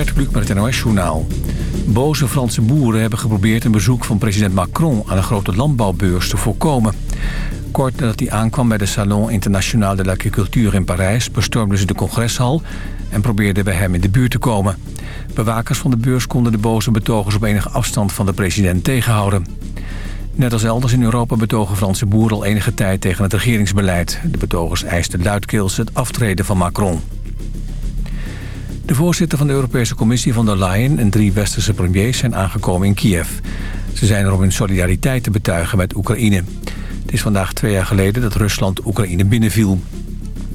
Gert Kluk met het NOS-journaal. Boze Franse boeren hebben geprobeerd een bezoek van president Macron... aan een grote landbouwbeurs te voorkomen. Kort nadat hij aankwam bij de Salon International de l'Agriculture in Parijs... bestormden ze de congreshal en probeerden bij hem in de buurt te komen. Bewakers van de beurs konden de boze betogers op enige afstand van de president tegenhouden. Net als elders in Europa betogen Franse boeren al enige tijd tegen het regeringsbeleid. De betogers eisten luidkeels het aftreden van Macron. De voorzitter van de Europese Commissie van der Leyen en drie westerse premiers zijn aangekomen in Kiev. Ze zijn er om hun solidariteit te betuigen met Oekraïne. Het is vandaag twee jaar geleden dat Rusland Oekraïne binnenviel.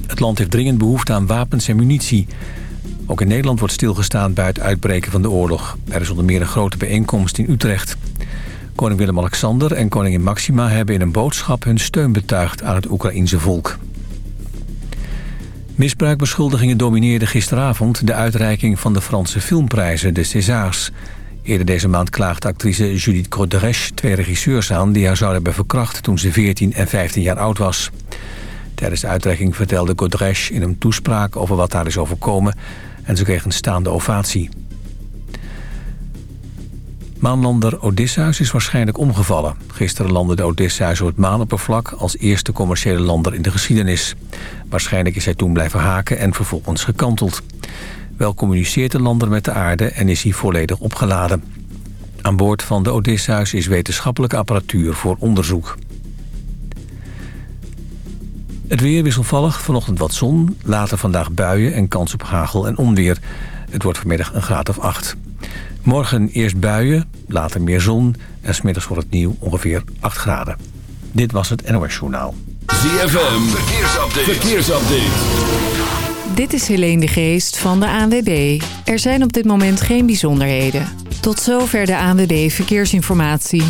Het land heeft dringend behoefte aan wapens en munitie. Ook in Nederland wordt stilgestaan bij het uitbreken van de oorlog. Er is onder meer een grote bijeenkomst in Utrecht. Koning Willem-Alexander en koningin Maxima hebben in een boodschap hun steun betuigd aan het Oekraïense volk. Misbruikbeschuldigingen domineerden gisteravond de uitreiking van de Franse filmprijzen, de Césars. Eerder deze maand klaagde actrice Judith Godrèche twee regisseurs aan... die haar zouden hebben verkracht toen ze 14 en 15 jaar oud was. Tijdens de uitreiking vertelde Godrèche in een toespraak over wat haar is overkomen... en ze kreeg een staande ovatie. Maanlander Odysseus is waarschijnlijk omgevallen. Gisteren landde de Odysseus op het maanoppervlak als eerste commerciële lander in de geschiedenis. Waarschijnlijk is hij toen blijven haken en vervolgens gekanteld. Wel communiceert de lander met de aarde en is hij volledig opgeladen. Aan boord van de Odysseus is wetenschappelijke apparatuur voor onderzoek. Het weer wisselvallig, vanochtend wat zon, later vandaag buien en kans op hagel en onweer. Het wordt vanmiddag een graad of 8. Morgen eerst buien, later meer zon en smiddags wordt het nieuw ongeveer 8 graden. Dit was het NOS Journaal. ZFM, verkeersupdate. verkeersupdate. Dit is Helene de Geest van de ANWB. Er zijn op dit moment geen bijzonderheden. Tot zover de ANWB Verkeersinformatie.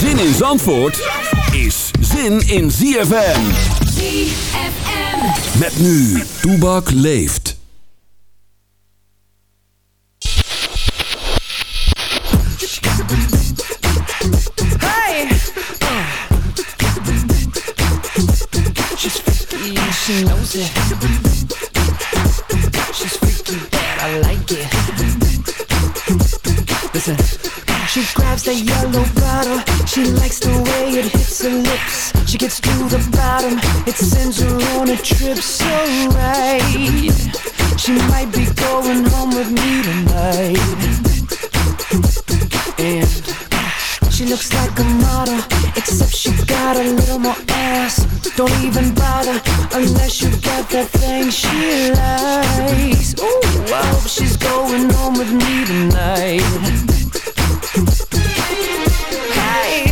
Zin in Zandvoort is zin in ZFM. ZFM. Met nu, Toebak leeft. She's freaky, but I like it. Listen. She grabs yellow. She likes the way it hits her lips. She gets to the bottom. It sends her on a trip so right. She might be going home with me tonight. And she looks like a model, except she got a little more ass. Don't even bother unless you got that thing she likes. Ooh, I hope she's going home with me tonight. Hey,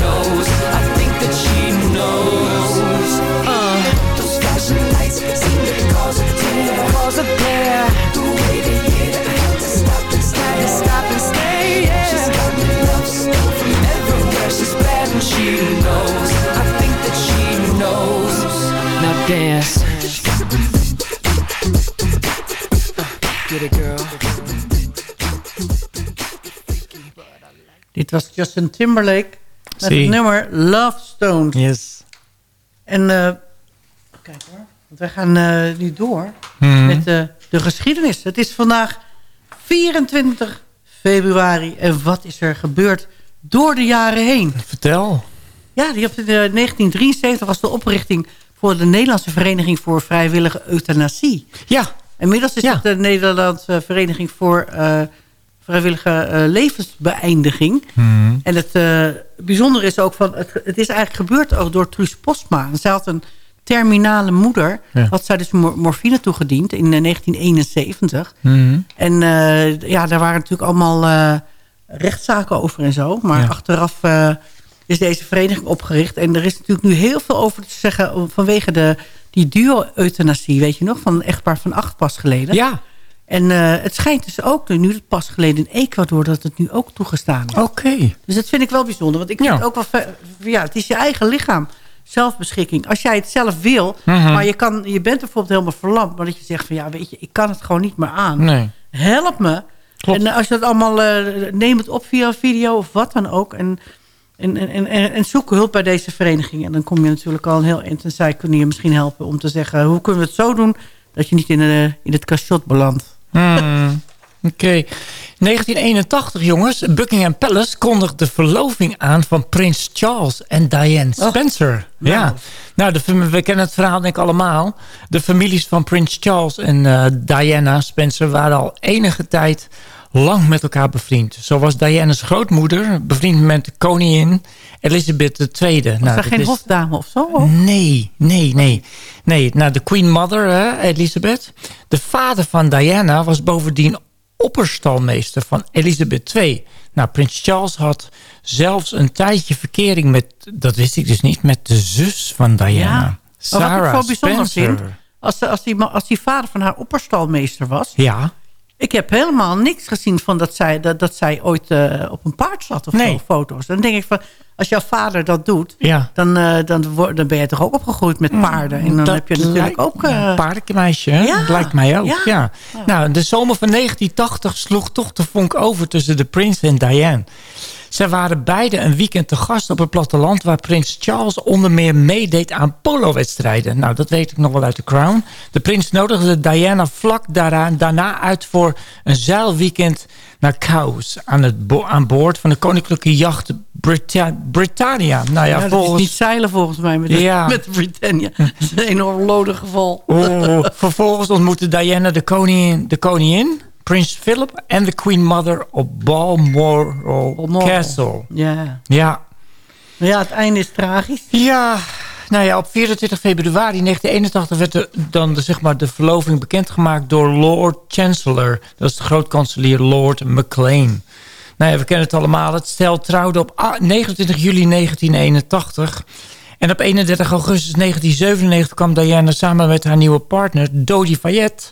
dance Get it girl Dit was Justin Timberlake met Zie. het nummer Love Stones. Yes. En eh, kijk hoor, want wij gaan eh, nu door Mhm. met eh, de geschiedenis. Het is vandaag 24 februari. En wat is er gebeurd door de jaren heen? Vertel. Ja, die op de, 1973 was de oprichting voor de Nederlandse Vereniging voor Vrijwillige Euthanasie. Ja, Inmiddels is Ja. het de Nederlandse Vereniging voor eh, Vrijwillige eh, Levensbeëindiging. En het eh, bijzondere is ook van, het, het is eigenlijk gebeurd ook door Truus Postma. Zij had een terminale moeder, Ja. had zij dus mor- morfine toegediend in eh, 1971. Mhm. En ja, daar waren natuurlijk allemaal rechtszaken over en zo. Maar Ja. achteraf is deze vereniging opgericht. En er is natuurlijk nu heel veel over te zeggen... vanwege de, die duo-euthanasie, weet je nog? Van een echtpaar van acht pas geleden. ja, En eh, het schijnt dus ook, nu het pas geleden in Ecuador... dat het nu ook toegestaan is. oké. Dus dat vind ik wel bijzonder. Want ik vind Ja. ook wel... Ja, het is je eigen lichaam. Zelfbeschikking. Als jij het zelf wil... Mhm. maar je, kan, je bent bijvoorbeeld helemaal verlamd... maar dat je zegt van ja, weet je, ik kan het gewoon niet meer aan Nee. help me. Klopt. En eh, als je dat allemaal, eh, neem het op via een video of wat dan ook. En, en, en, en, en zoek hulp bij deze vereniging. En dan kom je natuurlijk al een heel eind. En zij kunnen je misschien helpen om te zeggen... hoe kunnen we het zo doen dat je niet in, de, in het cachot belandt. Hmm, Oké. 1981, jongens. Buckingham Palace kondigt de verloving aan van prins Charles en Diane Spencer. nou. Ja. Nou, de, fam- we kennen het verhaal denk ik allemaal. De families van prins Charles en eh, Diana Spencer waren al enige tijd lang met elkaar bevriend. Zo was Diana's grootmoeder bevriend met koningin Elizabeth II. Was Nou, dat geen is- hofdame of zo? hoor? Nee, nee, nee. Nee, nou, de Queen Mother, hè, Elizabeth. De vader van Diana was bovendien opperstalmeester van Elizabeth II. Nou, prins Charles had zelfs een tijdje verkering met... dat wist ik dus niet, met de zus van Diana. Ja. Sarah wat ik zo bijzonder Spencer. vind... Als, als, die, als die vader van haar opperstalmeester was... Ja, Ik heb helemaal niks gezien van dat zij, dat, dat zij ooit eh, op een paard zat of Nee. zo, foto's. Dan denk ik van, als jouw vader dat doet, ja. dan, eh, dan, word- dan ben je toch ook opgegroeid met paarden. En dan Mm, Dat heb je natuurlijk lijkt- ook... Een eh, paardenmeisje? Ja, Dat lijkt mij ook. ja. Ja. Nou, de zomer van 1980 sloeg toch de vonk over tussen de prins en Diane. Zij waren beide een weekend te gast op het platteland... waar prins Charles onder meer meedeed aan polowedstrijden. Nou, dat weet ik nog wel uit de Crown. De prins nodigde Diana vlak daaraan, daarna uit voor een zeilweekend naar Cowes... aan, het bo- aan boord van de koninklijke jacht Brita- Britannia. Nou ja, ja, dat volgens... is niet zeilen volgens mij met, de, Ja. met Britannia. Dat is een enorm geval. Oh, vervolgens ontmoette Diana de koningin, de koningin, prins Philip en de queen mother op Balmoral, Balmoral. Castle. Ja. Ja. ja, het einde is tragisch. ja, nou ja, op 24 februari 1981 werd de, dan de, zeg maar, de verloving bekendgemaakt door Lord Chancellor. Dat is de grootkanselier Lord Maclean. Nou ja, we kennen het allemaal. Het stel trouwde op ah, 29 juli 1981. En op 31 augustus 1997 kwam Diana samen met haar nieuwe partner Dodie Fayette...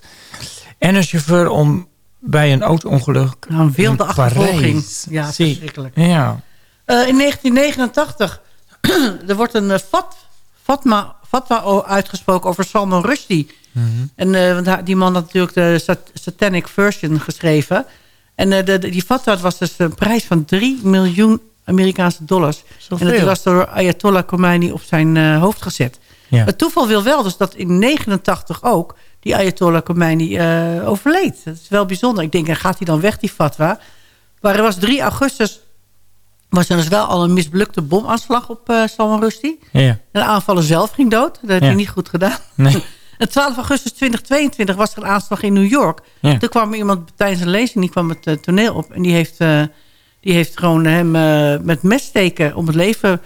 en een chauffeur om bij een auto-ongeluk Nou, een wilde in achtervolging. Ja, verschrikkelijk. Ja. Eh, in 1989, er wordt een eh, fat, fatma, fatwa uitgesproken over Salman Rushdie. Mhm. En eh, want die man had natuurlijk de Sat- Satanic Version geschreven. En de, de- die fatwa was dus een prijs van 3 miljoen Amerikaanse dollars. Zoveel. En dat was door Ayatollah Khomeini op zijn hoofd gezet. Ja. Het toeval wil wel dus dat in 89 ook die Ayatollah Khomeini eh, overleed. Dat is wel bijzonder. Ik denk, en gaat hij dan weg, die fatwa? Maar er was 3 augustus was er dus wel al een misblukte bomaanslag op eh Salman Rushdie. ja. De aanvaller zelf ging dood. Dat heeft Ja. hij niet goed gedaan. Nee. En 12 augustus 2022 was er een aanslag in New York. Ja. Toen kwam iemand tijdens een lezing, die kwam het eh, toneel op. En die heeft, die heeft gewoon hem met messteken om het leven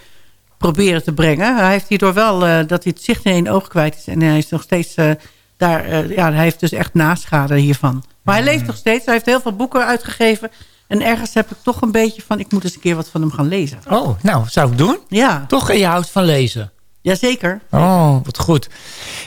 proberen te brengen. Hij heeft hierdoor wel dat hij het zicht in één oog kwijt is. En hij is nog steeds daar, eh, ja, hij heeft dus echt naschade hiervan. Maar hij leeft nog steeds. Hij heeft heel veel boeken uitgegeven. En ergens heb ik toch een beetje van, ik moet eens een keer wat van hem gaan lezen. Oh, nou, zou ik doen. Ja, Toch, en je houdt van lezen. jazeker. Oh, wat goed.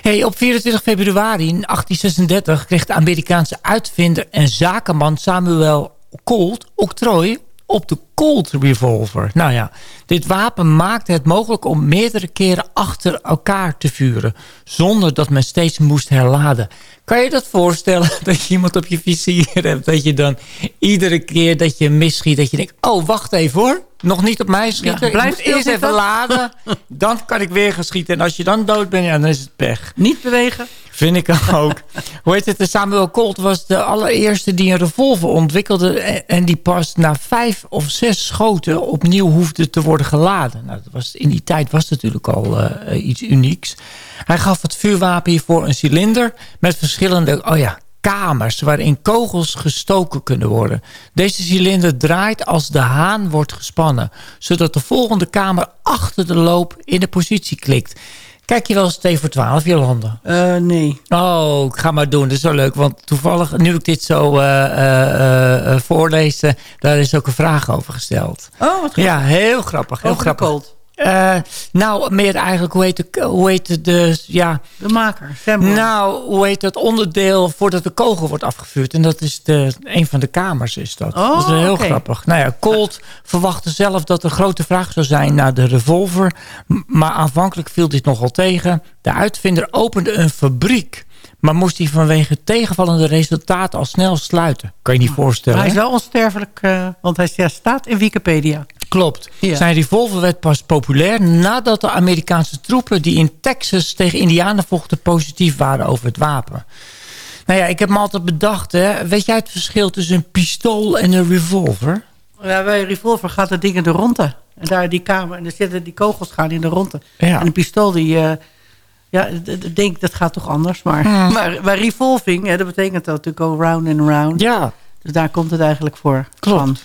Hey, op 24 februari 1836 kreeg de Amerikaanse uitvinder en zakenman Samuel Colt octrooi op de Colt Revolver. Nou ja, dit wapen maakte het mogelijk om meerdere keren achter elkaar te vuren... zonder dat men steeds moest herladen. Kan je dat voorstellen dat je iemand op je vizier hebt... dat je dan iedere keer dat je misschiet, dat je denkt... oh, wacht even hoor, nog niet op mij schieten. Ja, blijf eerst even laden, dan kan ik weer gaan schieten. En als je dan dood bent, ja, dan is het pech. Niet bewegen. Vind ik ook. Hoe heet het? Samuel Colt was de allereerste die een revolver ontwikkelde... en die pas na vijf of zes schoten opnieuw hoefde te worden geladen. Nou, dat was, in die tijd was natuurlijk al uh, iets unieks. Hij gaf het vuurwapen hiervoor een cilinder met verschillende... oh ja, kamers waarin kogels gestoken kunnen worden. Deze cilinder draait als de haan wordt gespannen... zodat de volgende kamer achter de loop in de positie klikt. Kijk je wel eens 2 voor 12, Jolanda? Uh, nee. Oh, ik ga maar doen. Dat is zo leuk. Want toevallig, nu ik dit zo uh, uh, voorlees... daar is ook een vraag over gesteld. Oh, wat goed. Ja, heel grappig. Heel over grappig. Uh, nou, meer eigenlijk, hoe heet, de, hoe heet het, de, ja... De maker, Samuel. Nou, hoe heet het onderdeel voordat de kogel wordt afgevuurd? En dat is de, een van de kamers, is dat. Oh, dat is heel okay. grappig. Nou ja, Colt verwachtte zelf dat er grote vraag zou zijn naar de revolver. Maar aanvankelijk viel dit nogal tegen. De uitvinder opende een fabriek maar moest hij vanwege tegenvallende resultaten al snel sluiten. Kan je niet voorstellen. Hij is wel onsterfelijk, uh, want hij ja, staat in Wikipedia. Klopt. Ja. Zijn revolver werd pas populair nadat de Amerikaanse troepen... die in Texas tegen indianen vochten positief waren over het wapen. Nou ja, ik heb me altijd bedacht, hè. weet jij het verschil tussen een pistool en een revolver? Ja, bij een revolver gaat het ding in de ronde. En daar die kamer, en er zitten die kogels gaan in de ronde. Ja. En een pistool die... Uh, ja, ik denk dat gaat toch anders. Maar, Hmm. maar bij revolving, hè, dat betekent dat to go round and round. Ja. Dus daar komt het eigenlijk voor. Klopt. Van.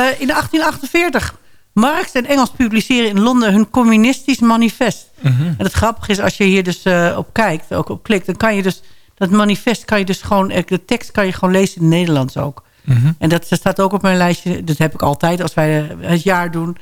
Uh, in 1848. Marx en Engels publiceren in Londen hun communistisch manifest. Mm -hmm. En het grappige is, als je hier dus uh, op kijkt, ook op klikt... dan kan je dus, dat manifest kan je dus gewoon... de tekst kan je gewoon lezen in het Nederlands ook. Mm -hmm. En dat staat ook op mijn lijstje. Dat heb ik altijd als wij het jaar doen...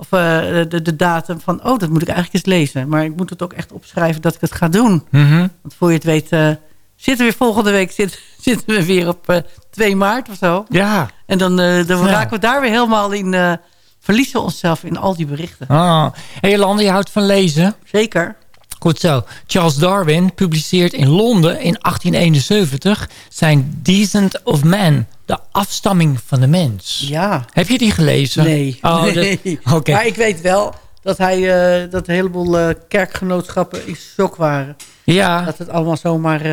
Of uh, de, de, datum van, oh, dat moet ik eigenlijk eens lezen. Maar ik moet het ook echt opschrijven dat ik het ga doen. Mm -hmm. Want voor je het weet, uh, zitten we weer volgende week zit, zitten we weer op uh, 2 maart of zo. Ja. En dan, dan ja. raken we daar weer helemaal in, verliezen we onszelf in al die berichten. Ah. Hey Jolande, je houdt van lezen? Zeker. Goed zo. Charles Darwin publiceert in Londen in 1871 zijn Decent of Man, de afstamming van de mens. Ja. Heb je die gelezen? Nee. Oh, nee. Okay. Maar ik weet wel dat, hij, uh, dat een heleboel uh, kerkgenootschappen in shock waren. Ja. Dat het allemaal zomaar...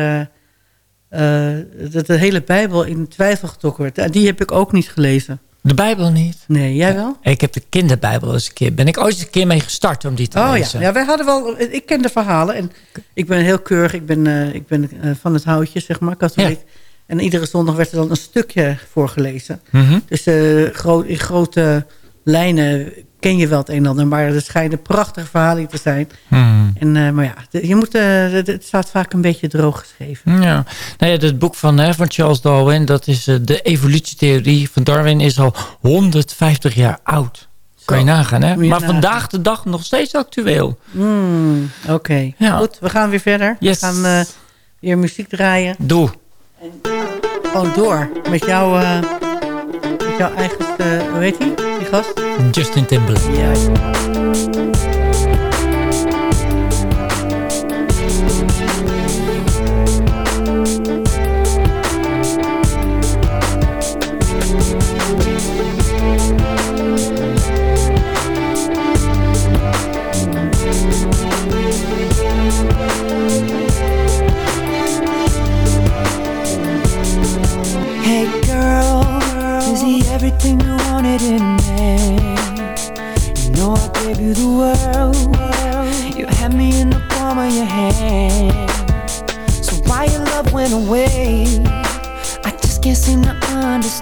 Uh, dat de hele Bijbel in twijfel getrokken werd. En die heb ik ook niet gelezen. De Bijbel niet? Nee, jij wel? Ik heb de kinderbijbel eens een keer. Ben ik ooit eens een keer mee gestart om die te oh, lezen. Ja. ja, wij hadden wel... Ik ken de verhalen. En ik ben heel keurig. Ik ben, uh, ik ben uh, van het houtje, zeg maar, katholiek. Ja. En iedere zondag werd er dan een stukje voorgelezen. Mm -hmm. Dus uh, gro in grote lijnen ken je wel het een en ander. Maar er schijnen prachtige verhalen te zijn. Mm. En, uh, maar ja, je moet, uh, het staat vaak een beetje droog geschreven. Ja, nou ja het boek van, hè, van Charles Darwin... dat is uh, de evolutietheorie van Darwin... is al 150 jaar oud. Zo. Kan je nagaan, hè? Maar nagaan. vandaag de dag nog steeds actueel. Mm, Oké, okay. ja. goed. We gaan weer verder. Yes. We gaan weer muziek draaien. Doe. En gewoon door. Met, jou, met jouw eigen... hoe heet die, die gast? Justin Timberlake. Juist.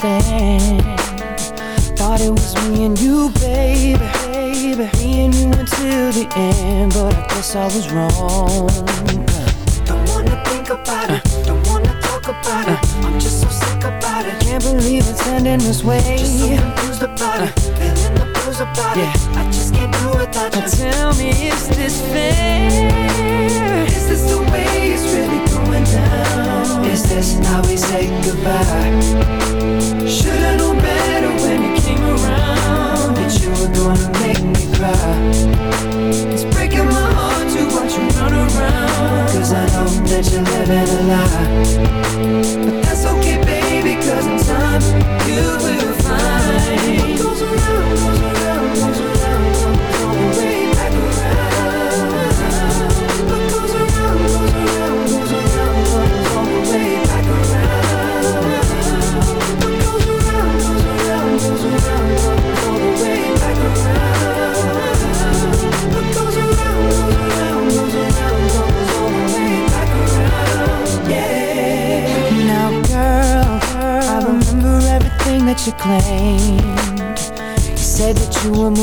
Understand. Thought it was me and you, baby, baby. Me and you until the end, but I guess I was wrong. Don't wanna think about it. Don't wanna talk about it. I'm just so sick about it. Can't believe it's ending this way. Just so confused about it. Feeling the blues about it. I just can't do without you. Tell me, is this fair? Is this the way it's really going down? Is this how we say goodbye? Should've known better when you came around that you were gonna make me cry. It's breaking my heart to watch you run around. Cause I know that you're living a lie. But that's okay, baby, cause in time you will find.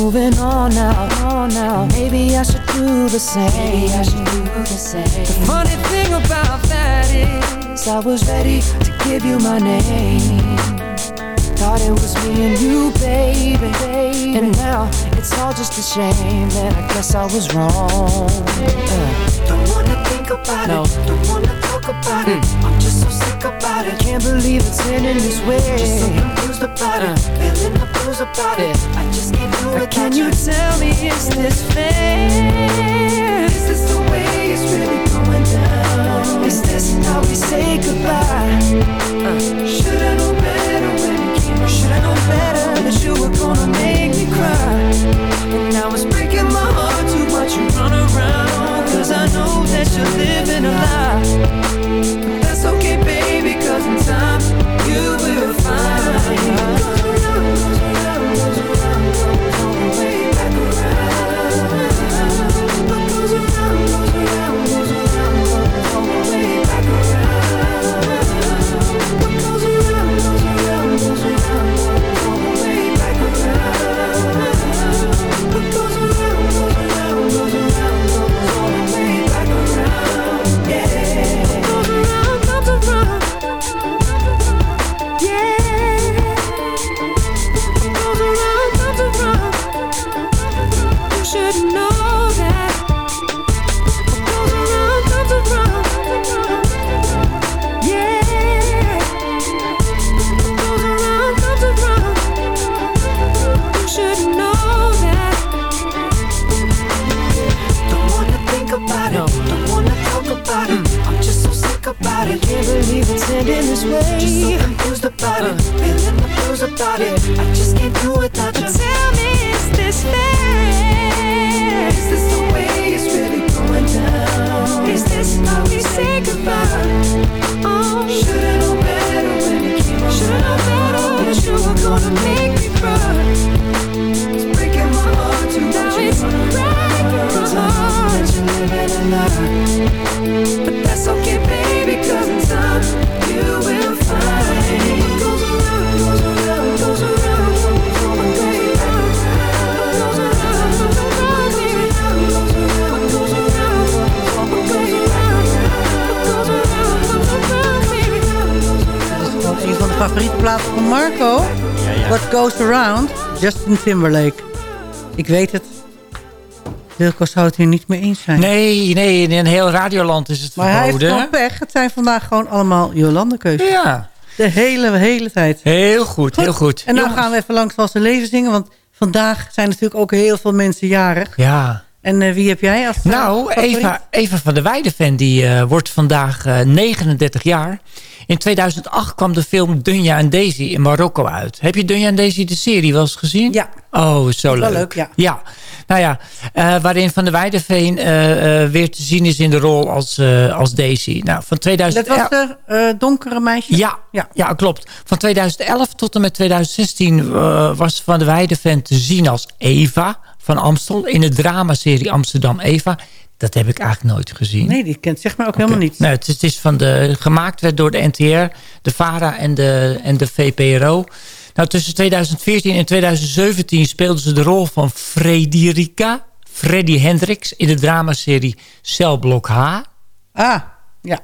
Moving on now, on now. Maybe I should do the same. Maybe I should do the same. The funny thing about that is, I was ready to give you my name. Thought it was me and you, baby, baby. And now it's all just a shame, and I guess I was wrong. Uh. Don't wanna think about No. it, don't wanna talk about it. I'm just so sick about it. Can't believe it's ending this way. Just so confused about it, feeling the blues about it. Can you tell me, is this fair? Is the way it's really going down? Is this how we say goodbye? Uh, Should've known better when came known better that you were gonna make me cry. And now it's breaking my heart to watch you run around. Cause I know that you're living a lie. But that's okay, baby, cause in time you will find. Justin Timberlake. Ik weet het. Wilco zou het hier niet mee eens zijn. Nee, nee, in een heel radioland is het maar hij heeft verboden. gewoon pech. Het zijn vandaag gewoon allemaal Jolande-keuzes. Ja, De hele, hele tijd. heel goed, heel goed. En dan Jongens. gaan we even langs als ze leven zingen. Want vandaag zijn natuurlijk ook heel veel mensen jarig. Ja. En eh, wie heb jij als eh, Nou, favoriet? Eva, Eva van der Weijden die eh, wordt vandaag eh, 39 jaar. In 2008 kwam de film Dunja en Daisy in Marokko uit. Heb je Dunja en Daisy de serie wel eens gezien? Ja. Oh, zo wel leuk. ja. Nou ja, waarin Van der Weijdenveen weer te zien is in de rol als, als Daisy. Nou, van 2000 Dat was de donkere meisje? ja, Ja. ja. klopt. Van 2011 tot en met 2016 eh, was Van der Weijden te zien als Eva van Amstel... in de dramaserie Amsterdam Eva. Dat heb ik eigenlijk nooit gezien. Nee, die kent zeg maar ook helemaal niet. Nee, het, is- het is van de, gemaakt werd door de NTR, de VARA en de, en de VPRO. Nou, tussen 2014 en 2017 speelde ze de rol van Frederica, Freddy Hendricks... in de dramaserie Celblok H. Ah, ja.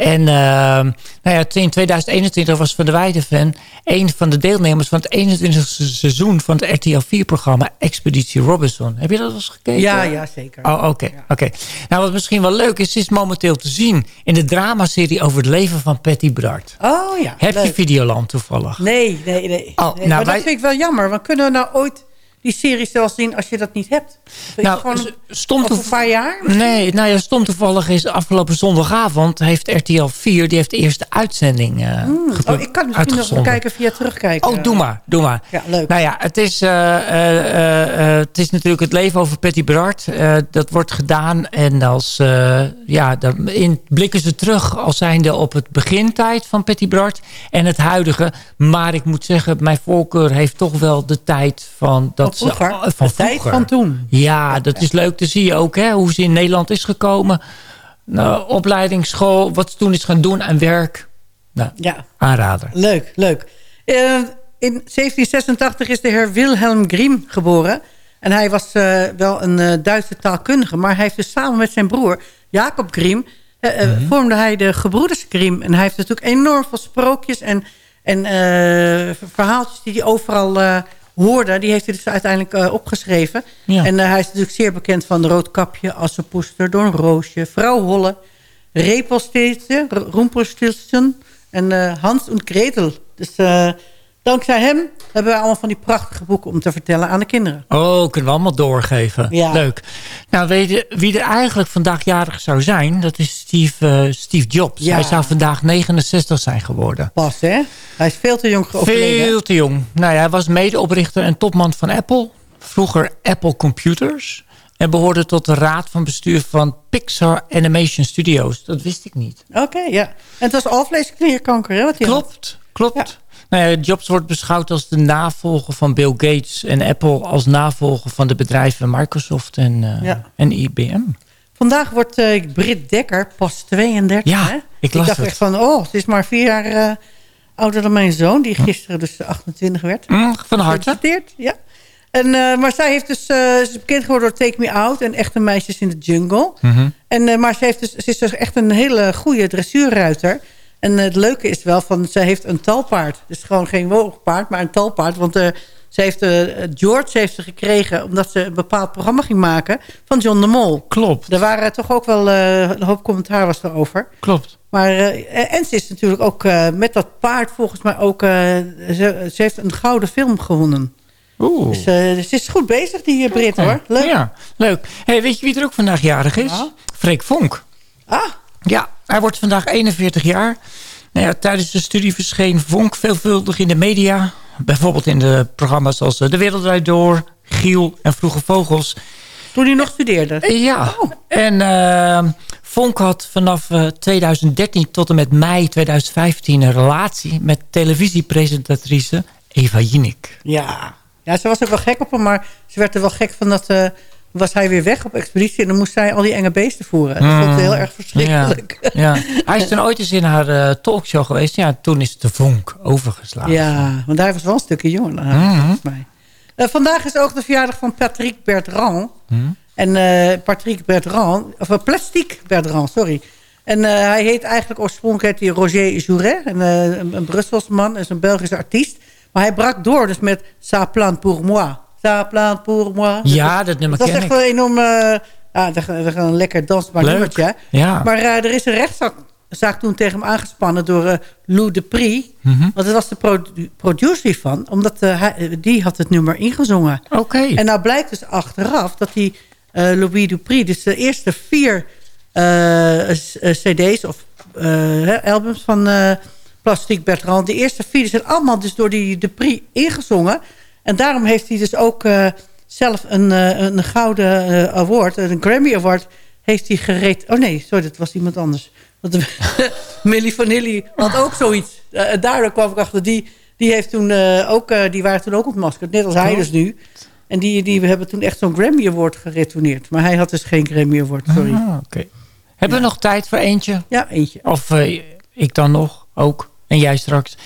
En ehm, nou ja, in 2021 was Van der Weijden fan een van de deelnemers van het 21e seizoen van het RTL 4-programma Expeditie Robinson. Heb je dat wel eens gekeken? Ja, ja, zeker. Oh, oké. oké. Nou, wat misschien wel leuk is, is momenteel te zien in de dramaserie over het leven van Patty Bart. Oh ja, Heb je. Videoland toevallig? Nee, nee, nee. Oh, Nee, nou, maar wij- dat vind ik wel jammer. Want kunnen we nou ooit die serie zelfs zien als je dat niet hebt? Weet Nou, gewoon stond een paar jaar? Nee, nou ja, stom toevallig is afgelopen zondagavond heeft RTL 4 die heeft de eerste uitzending gepro- Oh, ik kan misschien nog wel kijken via terugkijken. Oh, doe maar, doe maar. Ja, leuk. Nou ja, het is, eh, eh, het is natuurlijk het leven over Patty Bart. Dat wordt gedaan en als, ja, dan in, blikken ze terug als zijnde op het begintijd van Patty Bart en het huidige. Maar ik moet zeggen, mijn voorkeur heeft toch wel de tijd van... Dat Van vroeger? Van De tijd van toen. Ja, dat is leuk te zien ook, hè, hoe ze in Nederland is gekomen. Nou, opleidingsschool, wat ze toen is gaan doen aan werk. Nou, Ja, aanrader. leuk, leuk. Eh, in 1786 is de heer Wilhelm Grimm geboren. En hij was eh, wel een eh, Duitse taalkundige. Maar hij heeft dus samen met zijn broer Jacob Grimm... eh, vormde hij de gebroeders Grimm. En hij heeft natuurlijk enorm veel sprookjes en, en verhaaltjes... die hij overal hoorde. Die heeft hij dus uiteindelijk eh, opgeschreven. Ja. En eh, hij is natuurlijk zeer bekend van de Roodkapje... Assenpoester, Doornroosje, Vrouw Holle... Repelstiltje, Roempelstiltjen en eh, Hans en Gretel. Dus dankzij hem hebben we allemaal van die prachtige boeken om te vertellen aan de kinderen. Oh, kunnen we allemaal doorgeven. Ja. Leuk. Nou, weet je wie er eigenlijk vandaag jarig zou zijn? Dat is Steve, eh, Steve Jobs. Ja. Hij zou vandaag 69 zijn geworden. Pas, hè? Hij is veel te jong overleden. Veel te jong. Nou ja, hij was medeoprichter en topman van Apple. Vroeger Apple Computers. En behoorde tot de raad van bestuur van Pixar Animation Studios. Dat wist ik niet. Oké, ja. En het was alvleesklierkanker, hè? Wat hij had. Klopt, klopt. Nou ja, Jobs wordt beschouwd als de navolger van Bill Gates... en Apple als navolger van de bedrijven Microsoft en, eh, Ja. en IBM. Vandaag wordt eh Britt Dekker pas 32, Ja, hè? ik las dacht het. echt van, oh, ze is maar vier jaar eh, ouder dan mijn zoon... die gisteren dus 28 werd. Mm, van harte. Ja. En, maar zij heeft dus, ze is bekend geworden door Take Me Out... en Echte Meisjes in de Jungle. Mhm. en, maar ze, heeft dus, ze is dus echt een hele goede dressuurruiter. En het leuke is wel, van, ze heeft een talpaard. Dus gewoon geen woogpaard, maar een talpaard. Want eh, ze heeft, eh, George heeft ze gekregen... omdat ze een bepaald programma ging maken van John de Mol. Klopt, Er waren toch ook wel eh, een hoop commentaar was erover. klopt. Maar, en ze is natuurlijk ook met dat paard volgens mij ook... ze, ze heeft een gouden film gewonnen. Oeh. Dus, ze is goed bezig, die uh, Brit, hoor. Leuk. Ja, leuk. Hey, weet je wie er ook vandaag jarig is? Ja. Freek Vonk. Ah, Ja, hij wordt vandaag 41 jaar. Nou ja, tijdens de studie verscheen Vonk veelvuldig in de media. Bijvoorbeeld in de programma's als eh, De Wereld Draait Door, Giel en Vroege Vogels. toen hij nog studeerde. Eh, Ja, Oh. en eh, Vonk had vanaf eh, 2013 tot en met mei 2015 een relatie met televisiepresentatrice Eva Jinek. Ja. ja, ze was ook wel gek op hem, maar ze werd er wel gek van dat... eh, was hij weer weg op expeditie en dan moest zij al die enge beesten voeren. Dat vond ze heel erg verschrikkelijk. Ja, ja. Hij is toen ooit eens in haar eh, talkshow geweest. Ja, toen is de vonk overgeslagen. Ja, want hij was wel een stukje jonger dan haar, Mhm. volgens mij. Eh, vandaag is ook de verjaardag van Patrick Bertrand. Mhm. En eh, Patrick Bertrand, of Plastic Bertrand, sorry. En eh, hij heet eigenlijk oorspronkelijk heet hij Roger Jouret. En, eh, een, een Brussels man, is een Belgische artiest. Maar hij brak door dus met Sa plante pour moi. Sa plante pour moi. Ja, dat nummer Dat is ken echt ik. wel een enorm... eh, ja, dat, dat is een lekker dansbaar Leuk. nummertje. Ja. Maar eh, er is een rechtszaak zaak toen tegen hem aangespannen door eh, Lou de Prix. Mhm. Want dat was de produ- producer hiervan. Omdat eh, hij, eh, die had het nummer ingezongen. Oké. En nou blijkt dus achteraf dat die eh, Louis Dupri... dus de eerste vier eh, eh, cd's of eh, albums van eh Plastic Bertrand... die eerste vier zijn allemaal dus door die Dupri ingezongen. En daarom heeft hij dus ook eh, zelf een, eh, een gouden eh, award... een Grammy Award heeft hij gereed... Oh nee, sorry, dat was iemand anders. Dat, Millie Vanilli had ook zoiets. Daardoor kwam ik achter, die, die, heeft toen, ook, die waren toen ook ontmaskerd. Net als hij dus nu. En die, die hebben toen echt zo'n Grammy Award geretourneerd. Maar hij had dus geen Grammy Award, sorry. Ah, oké. Hebben we nog tijd voor eentje? Ja, eentje. Of ik dan nog ook. En jij straks.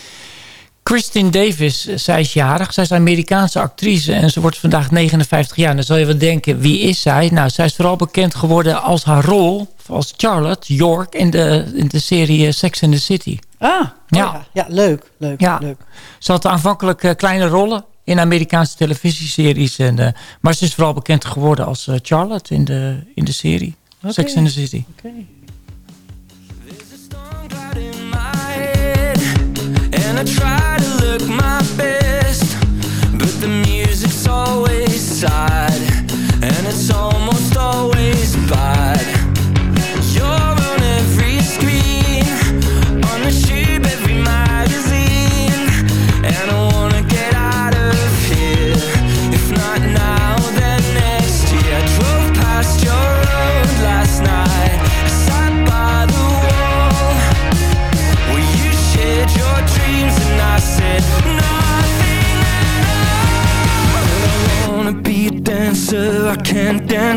Christine Davis, eh, zij is jarig. Zij is een Amerikaanse actrice en ze wordt vandaag 59 jaar. En dan zal je wel denken, wie is zij? Nou, zij is vooral bekend geworden als haar rol... als Charlotte York in de, in de serie eh, Sex and the City. Ah, Ja. ja. ja, leuk, leuk, Ja. leuk. Ze had aanvankelijk eh, kleine rollen in Amerikaanse televisieseries. En, maar ze is vooral bekend geworden als Charlotte in de, in de serie Sex and the City. Oké. And I try to look my best, but the music's always sad, and it's almost always bad.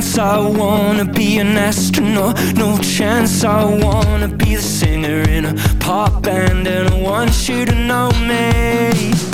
Can't. I wanna be an astronaut, no chance. I wanna be the singer in a pop band, and I want you to know me.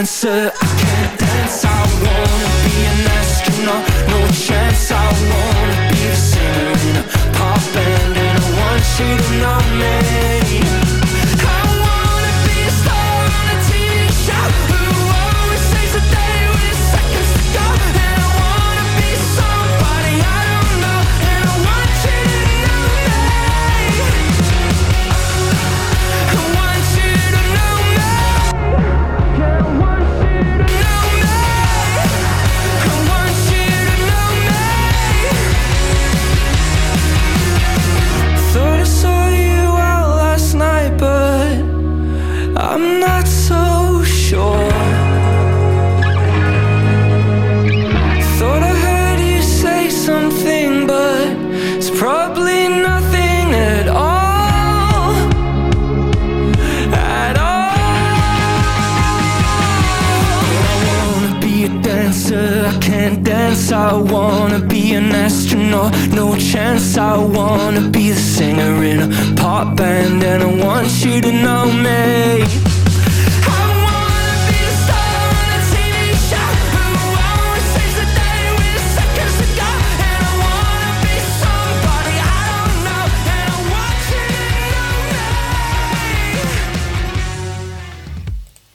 Dancer, I can't dance. I wanna be an astronaut, no chance. I wanna be a singer in a pop band, and I want you to know me. Dance. I wanna be an astronaut, no chance. I wanna be the singer in a pop band, and I want you to know me. I wanna be the star on a TV show who always saves the day with seconds to go. And I wanna be somebody I don't know, and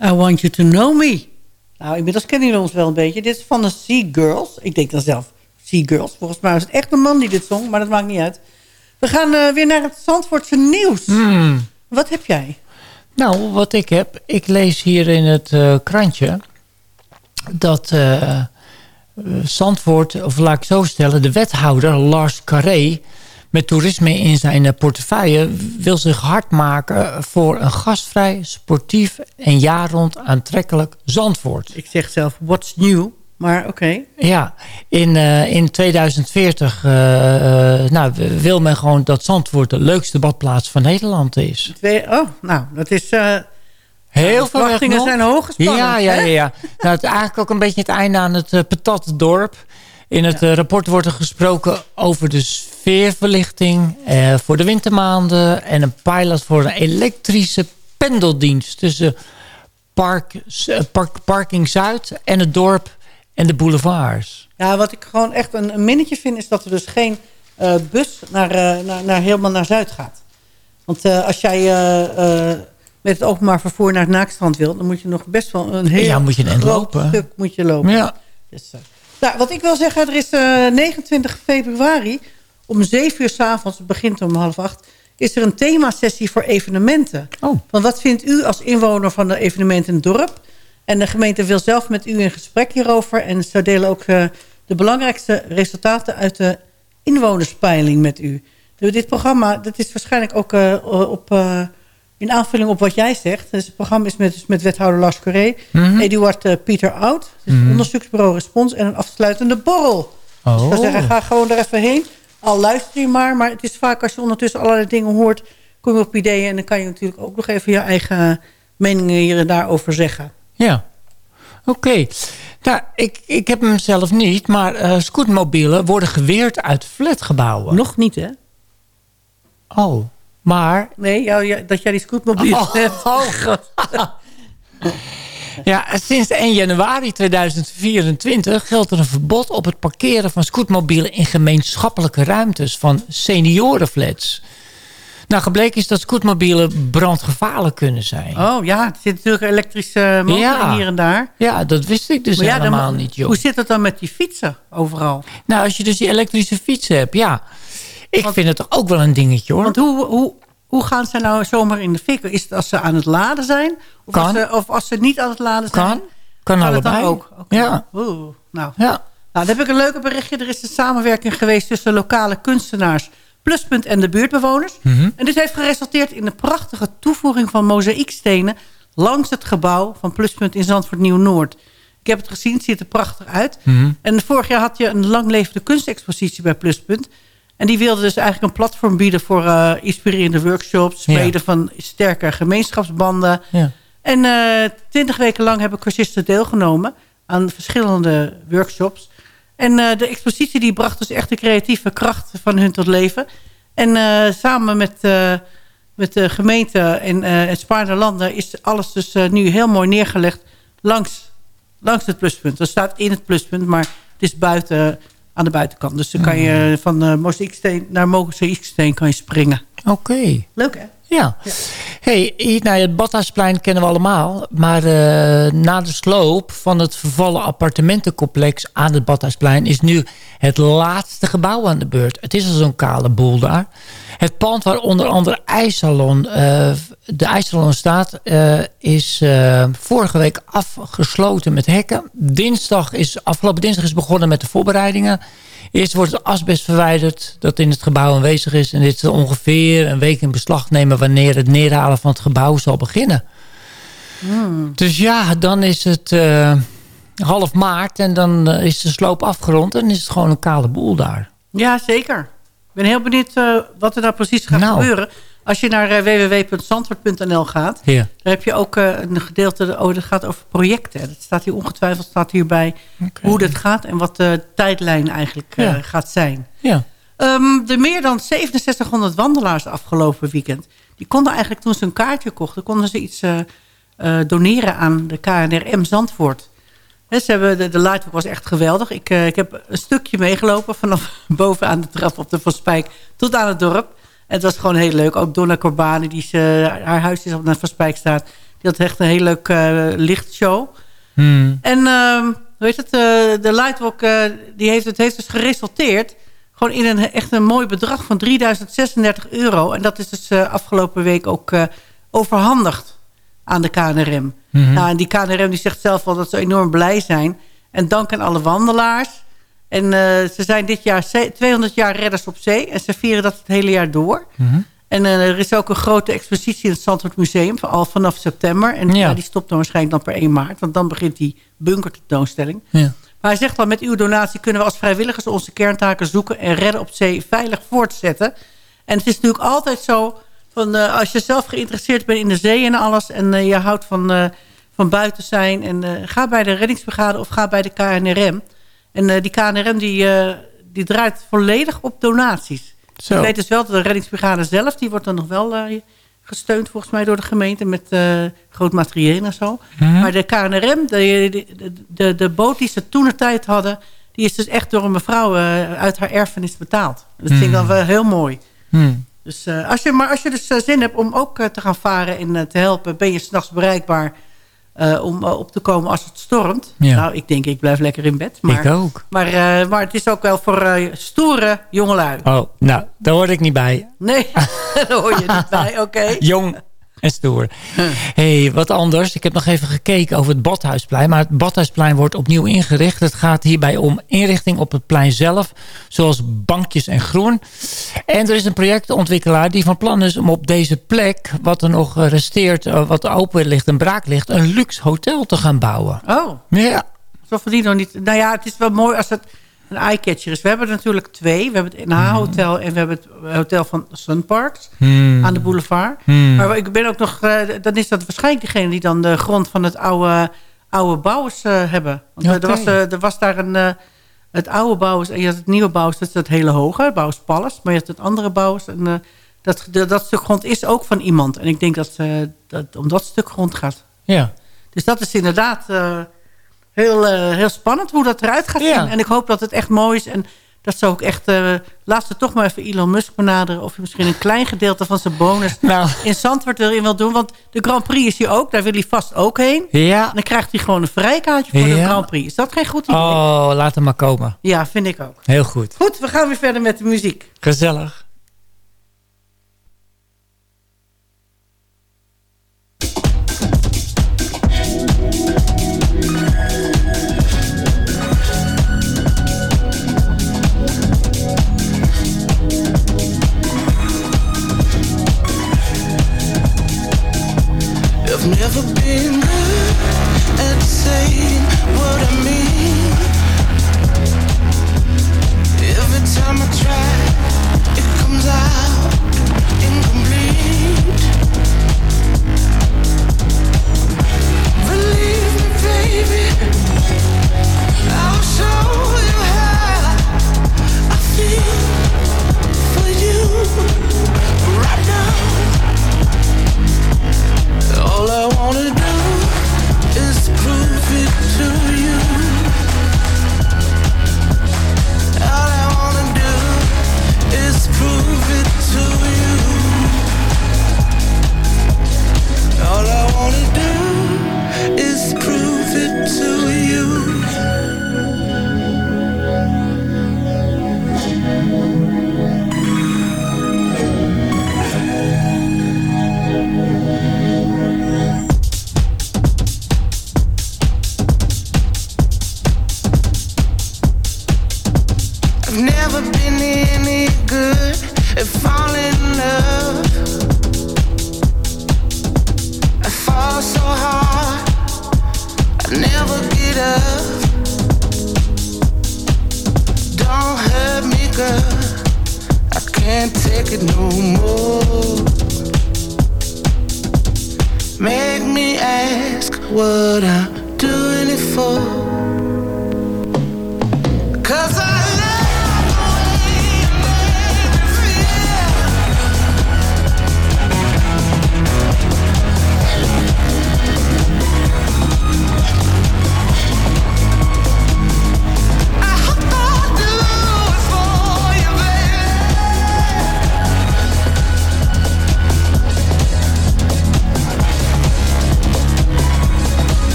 I want you to know me. Nou, inmiddels kennen jullie ons wel een beetje. Dit is van de Sea Girls. Ik denk dan zelf Sea Girls. Volgens mij was het echt een man die dit zong, maar dat maakt niet uit. We gaan eh, weer naar het Zandvoortse nieuws. Wat heb jij? Nou, wat ik heb, ik lees hier in het eh, krantje dat eh, Zandvoort, of laat ik zo stellen, de wethouder Lars Carré met toerisme in zijn eh, portefeuille wil zich hard maken voor een gastvrij, sportief en jaar rond aantrekkelijk Zandvoort. Ik zeg zelf, what's new? Maar oké. Ja, in, eh, in 2040 eh, nou, wil men gewoon dat Zandvoort de leukste badplaats van Nederland is. Twee, oh, nou, dat is... Heel de veel verwachtingen zijn hoog gespannen. Ja, ja, ja. ja. nou, het is eigenlijk ook een beetje het einde aan het patattendorp. In het rapport wordt er gesproken over de sfeerverlichting eh, voor de wintermaanden... en een pilot voor een elektrische pendeldienst tussen park, eh, park, Parking Zuid en het dorp en de boulevards. Ja, wat ik gewoon echt een, een minnetje vind... is dat er dus geen eh, bus naar, naar, naar, helemaal naar Zuid gaat. Want als jij met het openbaar vervoer naar het Naakstrand wil... dan moet je nog best wel een heel Ja, moet je een lopen. stuk moet je lopen. Ja, Dus, nou, wat ik wil zeggen, er is eh, 29 februari... om 7 uur s'avonds, het begint om half acht... is er een themasessie voor evenementen. Oh. Van wat vindt u als inwoner van de evenementen in het dorp? En de gemeente wil zelf met u in gesprek hierover. En ze delen ook eh, de belangrijkste resultaten uit de inwonerspeiling met u. Dus dit programma dat is waarschijnlijk ook eh, op, eh, in aanvulling op wat jij zegt. Dus het programma is met, dus met wethouder Lars Corré, Mhm. Eduard Pieter Oud, dus onderzoeksbureau Respons en een afsluitende borrel. Dus ik zou Oh. zeggen, ga gewoon er even heen. Al luister je maar, maar het is vaak als je ondertussen allerlei dingen hoort... kom je op ideeën en dan kan je natuurlijk ook nog even je eigen meningen hier en daarover zeggen. Ja, oké. Nou, ik, ik heb hem zelf niet, maar eh scootmobielen worden geweerd uit flatgebouwen. Nog niet, hè? Oh, maar... Nee, jou, dat jij die scootmobiel Oh, hebt. oh. Ja, sinds 1 januari 2024 geldt er een verbod op het parkeren van scootmobielen in gemeenschappelijke ruimtes van seniorenflats. Nou, gebleken is dat scootmobielen brandgevaarlijk kunnen zijn. Oh ja, er zit natuurlijk elektrische motor Ja. hier en daar. Ja, dat wist ik dus dan- helemaal niet, joh. Hoe zit het dan met die fietsen overal? Nou, als je dus die elektrische fietsen hebt, ja. Ik Want- vind het toch ook wel een dingetje, hoor. Want hoe, hoe, hoe gaan ze nou zomaar in de fik? Is het als ze aan het laden zijn? Of, Kan. Als, ze, of als ze niet aan het laden zijn? kan. Kan Kan het dan allebei. ook? Ja, Oeh, nou. ja. Nou, dan heb ik een leuke berichtje. Er is een samenwerking geweest tussen lokale kunstenaars... Pluspunt en de buurtbewoners. En dit heeft geresulteerd in een prachtige toevoeging van mozaïekstenen... langs het gebouw van Pluspunt in Zandvoort Nieuw-Noord. Ik heb het gezien, het ziet er prachtig uit. En vorig jaar had je een langlevende kunstexpositie bij Pluspunt. En die wilde dus eigenlijk een platform bieden voor eh, inspirerende workshops... smeden van sterke gemeenschapsbanden. Ja. En eh, twintig weken lang hebben cursisten deelgenomen aan verschillende workshops. En eh, de expositie die bracht dus echt de creatieve kracht van hun tot leven. En samen met, met de gemeente en uh, het Spaarne is alles dus nu heel mooi neergelegd langs, langs het pluspunt. Dat staat in het pluspunt, maar het is buiten, aan de buitenkant. Dus dan kan je van uh, mozaïeksteen naar mozaïeksteen kan je springen. Oké. Leuk hè? Ja. Hey, hier, het Badhuisplein kennen we allemaal. Maar eh, na de sloop van het vervallen appartementencomplex aan het Badhuisplein... is nu het laatste gebouw aan de beurt. Het is al zo'n kale boel daar. Het pand waar onder andere IJssalon, eh, de IJssalon staat... eh, is vorige week afgesloten met hekken. Dinsdag is, afgelopen dinsdag is begonnen met de voorbereidingen... Eerst wordt het asbest verwijderd dat in het gebouw aanwezig is. En dit zal ongeveer een week in beslag nemen... wanneer het neerhalen van het gebouw zal beginnen. Dus ja, dan is het eh, half maart en dan eh, is de sloop afgerond... en is het gewoon een kale boel daar. Ja, zeker. Ik ben heel benieuwd eh, wat er nou precies gaat Nou. gebeuren. Als je naar uh, www.zandvoort.nl gaat... Ja. daar heb je ook eh, een gedeelte oh, dat gaat over projecten. Dat staat hier ongetwijfeld staat hierbij hoe dat gaat... en wat de tijdlijn eigenlijk eh, Ja. gaat zijn. Ja. Ehm, de meer dan 6700 wandelaars afgelopen weekend... die konden eigenlijk toen ze een kaartje kochten... konden ze iets eh, eh, doneren aan de KNRM Zandvoort. Ze hebben, de, de was echt geweldig. Ik, eh, ik heb een stukje meegelopen vanaf bovenaan de trap op de Van Spijk tot aan het dorp. Het was gewoon heel leuk. Ook Donna Corbani, die eh, haar huis is op de Van Spijk staat. Die had echt een heel leuk eh, lichtshow. Hmm. En ehm hoe heet het, eh, de Lightwalk eh, die heeft, het heeft dus geresulteerd... gewoon in een echt een mooi bedrag van 3036 euro. En dat is dus afgelopen week ook overhandigd aan de KNRM. Nou, en die KNRM die zegt zelf wel dat ze enorm blij zijn. En dank aan alle wandelaars. En eh, ze zijn dit jaar ze- 200 jaar redders op zee. En ze vieren dat het hele jaar door. En eh, er is ook een grote expositie in het Zandvoort Museum... al vanaf september. En Ja. ja, die stopt dan waarschijnlijk dan per 1 maart. Want dan begint die bunkertentoonstelling. Ja. Maar hij zegt al, met uw donatie kunnen we als vrijwilligers... onze kerntaken zoeken en redden op zee veilig voortzetten. En het is natuurlijk altijd zo... Van, eh, als je zelf geïnteresseerd bent in de zee en alles... en je houdt van, van buiten zijn... En, ga bij de reddingsbrigade of ga bij de KNRM. En eh, die KNRM die, eh, die draait volledig op donaties. Zo. Ik weet dus wel dat de reddingsbrigade zelf... die wordt dan nog wel eh, gesteund volgens mij door de gemeente... met groot materieel en zo. Maar de KNRM, de, de, de, de boot die ze toen de tijd hadden... die is dus echt door een mevrouw uit haar erfenis betaald. Dat vind ik dan wel heel mooi. Hmm. Dus, als je, maar als je dus zin hebt om ook te gaan varen en te helpen... ben je s'nachts bereikbaar eh, om eh, op te komen als het stormt. Ja. Nou, ik denk ik blijf lekker in bed. Maar, Ik ook. Maar, eh, maar het is ook wel voor eh, stoere jongelui. Oh, nou, daar hoor ik niet bij. Nee, daar hoor je niet bij, oké. Jong en stoer. hey, wat anders. Ik heb nog even gekeken over het Badhuisplein. Maar het Badhuisplein wordt opnieuw ingericht. Het gaat hierbij om inrichting op het plein zelf. Zoals bankjes en groen. En er is een projectontwikkelaar die van plan is om op deze plek... wat er nog resteert, eh, wat open ligt en braak ligt... een luxe hotel te gaan bouwen. Oh, Ja, zo verdient nog niet. Nou ja, het is wel mooi als het een eye-catcher is. We hebben er natuurlijk twee. We hebben het NH-hotel en we hebben het hotel van Sunparks aan de boulevard. Maar ik ben ook nog... eh, dan is dat waarschijnlijk degene die dan de grond van het oude, oude bouwers eh, hebben. Want eh, er, was, eh, er was daar een... eh, het oude bouwers en je had het nieuwe bouwers. Dat is het hele hoge, Bouwers Palace. Maar je had het andere bouwers. En, eh, dat, dat, dat stuk grond is ook van iemand. En ik denk dat, eh, dat om dat stuk grond gaat. ja. Dus dat is inderdaad eh, heel, eh, heel spannend hoe dat eruit gaat Ja. zien. En ik hoop dat het echt mooi is. En dat ze ook echt... eh laat ze toch maar even Elon Musk benaderen. Of je misschien een klein gedeelte van zijn bonus Nou, in Zandvoort wil doen. Want de Grand Prix is hier ook. Daar wil hij vast ook heen. ja. En dan krijgt hij gewoon een vrijkaartje voor de. Grand Prix. Is dat geen goed idee? Oh, laat hem maar komen. Ja, vind ik ook. Heel goed. Goed, we gaan weer verder met de muziek. Gezellig.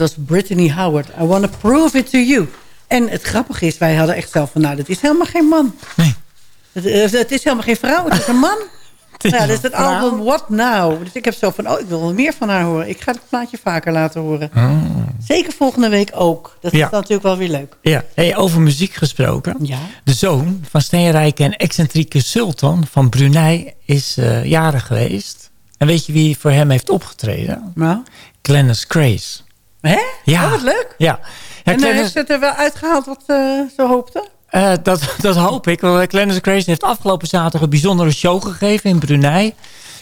Was Brittany Howard. I want to prove it to you. En het grappige is, wij hadden echt zelf van... nou, dat is helemaal geen man. Nee. Het, eh, het is helemaal geen vrouw, het is een man. ja, een dus het album What Now. Dus ik heb zo van, oh, ik wil wel meer van haar horen. Ik ga het plaatje vaker laten horen. Zeker volgende week ook. Dat Oh. Ja. is natuurlijk wel weer leuk. Ja, hey, over muziek gesproken. Ja. De zoon van steenrijke en excentrieke sultan van Brunei is eh, jarig geweest. En weet je wie voor hem heeft opgetreden? Nou, Glennis Grace. Hè? Ja. Oh, wat leuk. Ja. ja en heeft ze het er wel uitgehaald wat ze zo hoopte? Eh, dat, dat hoop ik. Want Glennis Grace heeft afgelopen zaterdag een bijzondere show gegeven in Brunei.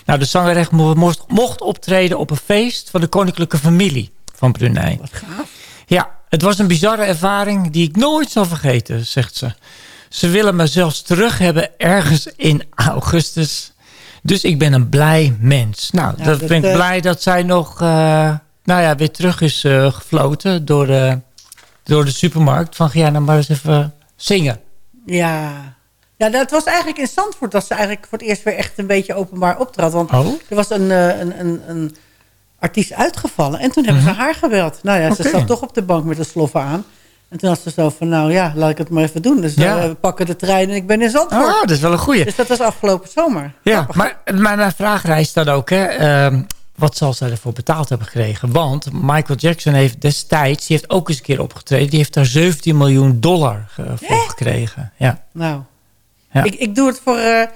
Nou, de zangeres mo- mocht, mocht optreden op een feest van de koninklijke familie van Brunei. Wat gaaf. Ja, het was een bizarre ervaring die ik nooit zal vergeten, zegt ze. Ze willen me zelfs terug hebben ergens in augustus. Dus ik ben een blij mens. Nou, Ja, dat dat, ben ik eh, blij dat zij nog eh, nou ja, weer terug is eh, gefloten door de, door de supermarkt. Van ga jij nou maar eens even zingen. Ja. Ja, dat was eigenlijk in Zandvoort dat ze eigenlijk voor het eerst weer echt een beetje openbaar optrad. Want Oh. er was een, eh, een, een, een artiest uitgevallen. En toen hebben ze haar gebeld. Nou ja, ze Oké. zat toch op de bank met de sloffen aan. En toen had ze zo van, nou ja, laat ik het maar even doen. Dus Ja. eh, we pakken de trein en ik ben in Zandvoort. Oh, dat is wel een goeie. Dus dat was afgelopen zomer. Ja, maar, maar mijn vraag reist dan ook, hè. ehm, wat zal zij ervoor betaald hebben gekregen? Want Michael Jackson heeft destijds, die heeft ook eens een keer opgetreden. Die heeft daar 17 miljoen dollar voor gekregen. Ja. Nou, Ja. ik, ik doe het voor eh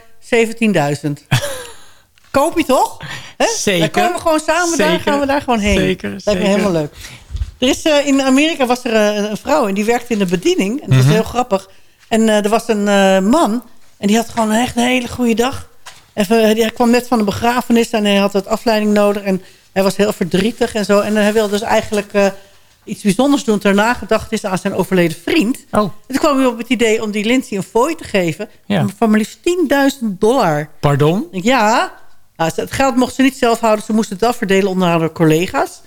17.000. Koop je toch? Hè? Zeker. Dan komen we gewoon samen daar, Zeker. gaan we daar gewoon heen. Zeker, Lijkt me zeker. helemaal leuk. Er is, eh, in Amerika was er eh, een vrouw en die werkte in de bediening. En dat Mhm. is heel grappig. En eh, er was een eh, man en die had gewoon echt een hele goede dag. Even, hij kwam net van de begrafenis en hij had wat afleiding nodig. En hij was heel verdrietig en zo. En hij wilde dus eigenlijk eh, iets bijzonders doen ter nagedacht aan zijn overleden vriend. Oh, En toen kwam hij op het idee om die Lindsay een fooi te geven. Ja. Van maar liefst 10.000 dollar. pardon? Ja, nou, het geld mocht ze niet zelf houden. Ze moest het afverdelen onder haar collega's.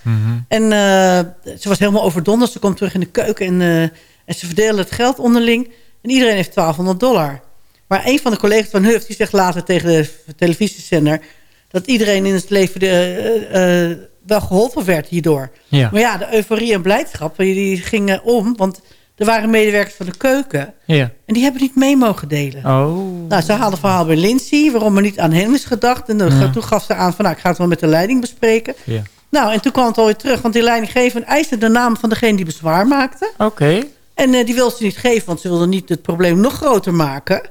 En eh, ze was helemaal overdonderd. Ze komt terug in de keuken en, eh, en ze verdelen het geld onderling. En iedereen heeft 1200 dollar. Maar een van de collega's van Huff, die zegt later tegen de televisiezender... dat iedereen in het leven de, eh, eh, wel geholpen werd hierdoor. Ja. Maar ja, de euforie en blijdschap die, gingen om. Want er waren medewerkers van de keuken. Ja. En die hebben niet mee mogen delen. Oh. Nou, ze haalden verhaal bij Lindsay, waarom er niet aan hen is gedacht. En toen gaf ze aan van, nou, ik ga het wel met de leiding bespreken. Ja. Nou, en toen kwam het alweer terug, want die leidinggever eiste de naam van degene die bezwaar maakte. Oké. En eh, die wilde ze niet geven, want ze wilde niet het probleem nog groter maken.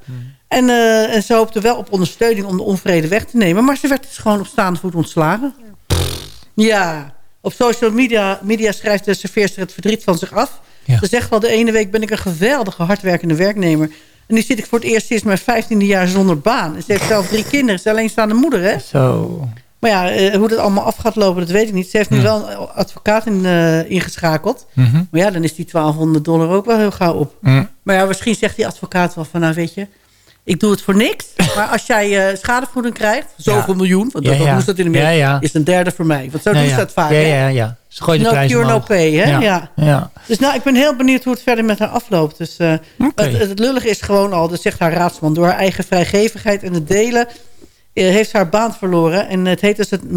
En, eh, en ze hoopte wel op ondersteuning om de onvrede weg te nemen. Maar ze werd dus gewoon op staande voet ontslagen. Ja, op social media, media schrijft de serveerster het verdriet van zich af. Ja. Ze zegt wel, de ene week ben ik een geweldige, hardwerkende werknemer. En nu zit ik voor het eerst sinds mijn 15e jaar zonder baan. En ze heeft zelf drie kinderen. Ze is alleenstaande moeder, hè? Zo. Maar ja, eh, hoe dat allemaal af gaat lopen, dat weet ik niet. Ze heeft nu wel een advocaat in, eh, ingeschakeld. Mhm. Maar ja, dan is die 1200 dollar ook wel heel gauw op. Mm. Maar ja, misschien zegt die advocaat wel van... nou, weet je, ik doe het voor niks. Maar als jij eh, schadevergoeding krijgt, zoveel Ja. miljoen... want dat, dat ja. moest dat in Amerika, Ja, ja. is een derde voor mij. Want zo doen ze dat vaak, Ja, ja, ja. Ze gooien de No prijs cure, no pay, hè? Ja. Ja. Dus nou, ik ben heel benieuwd hoe het verder met haar afloopt. Dus het, het lullige is gewoon al, dat zegt haar raadsman... door haar eigen vrijgevigheid en het delen... eh, heeft haar baan verloren. En het heet dus het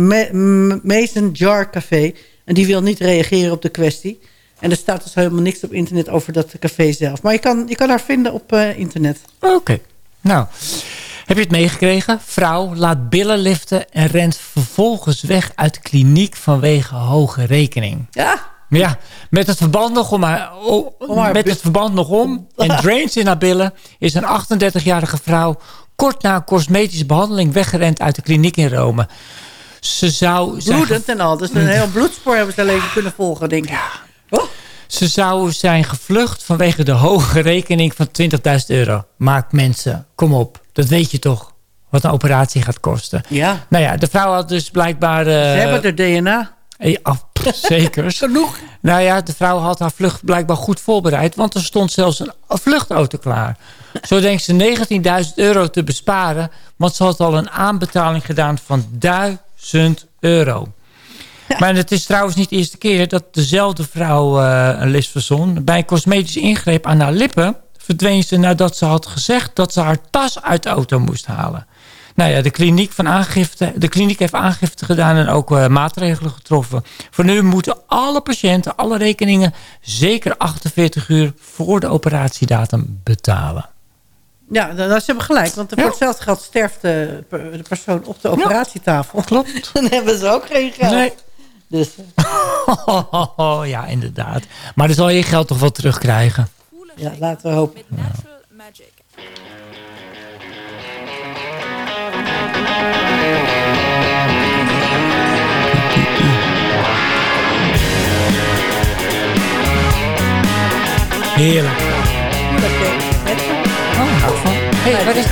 Mason Jar Café. En die wil niet reageren op de kwestie. En er staat dus helemaal niks op internet over dat café zelf. Maar je kan, je kan haar vinden op eh, internet. Oké. Nou, heb je het meegekregen? Vrouw laat billen liften en rent vervolgens weg uit de kliniek vanwege hoge rekening. Ja, Ja, met het verband nog om haar, Om haar met het verband nog om en drains in haar billen is een 38-jarige vrouw kort na een cosmetische behandeling weggerend uit de kliniek in Rome. Ze zou zijn, bloedend en al. Dus een heel bloedspoor hebben ze alleen kunnen volgen, denk ik. Oh, ze zou zijn gevlucht vanwege de hoge rekening van 20.000 euro. Maak mensen, kom op, dat weet je toch, wat een operatie gaat kosten. ja, Nou ja, de vrouw had dus blijkbaar... ze eh, hebben er DNA. eh, ah, zeker. Genoeg. Nou ja, de vrouw had haar vlucht blijkbaar goed voorbereid... want er stond zelfs een vluchtauto klaar. Zo denkt ze 19.000 euro te besparen... want ze had al een aanbetaling gedaan van 1000 euro. Maar het is trouwens niet de eerste keer... dat dezelfde vrouw eh, een list verzon. Bij een cosmetische ingreep aan haar lippen... verdween ze nadat ze had gezegd... dat ze haar tas uit de auto moest halen. Nou ja, de kliniek, van aangifte, de kliniek heeft aangifte gedaan en ook eh, maatregelen getroffen. Voor nu moeten alle patiënten alle rekeningen zeker 48 uur voor de operatiedatum betalen. Ja, dat dat- ze hebben gelijk. Want voor Ja. hetzelfde geld sterft de, per- de persoon op de operatietafel. Klopt. Dan hebben ze ook geen geld. Nee. Dus, eh, ja, inderdaad. Maar dan zal je je geld toch wel terugkrijgen. ja, laten we hopen. Heerlijk. Hé, hey, waar is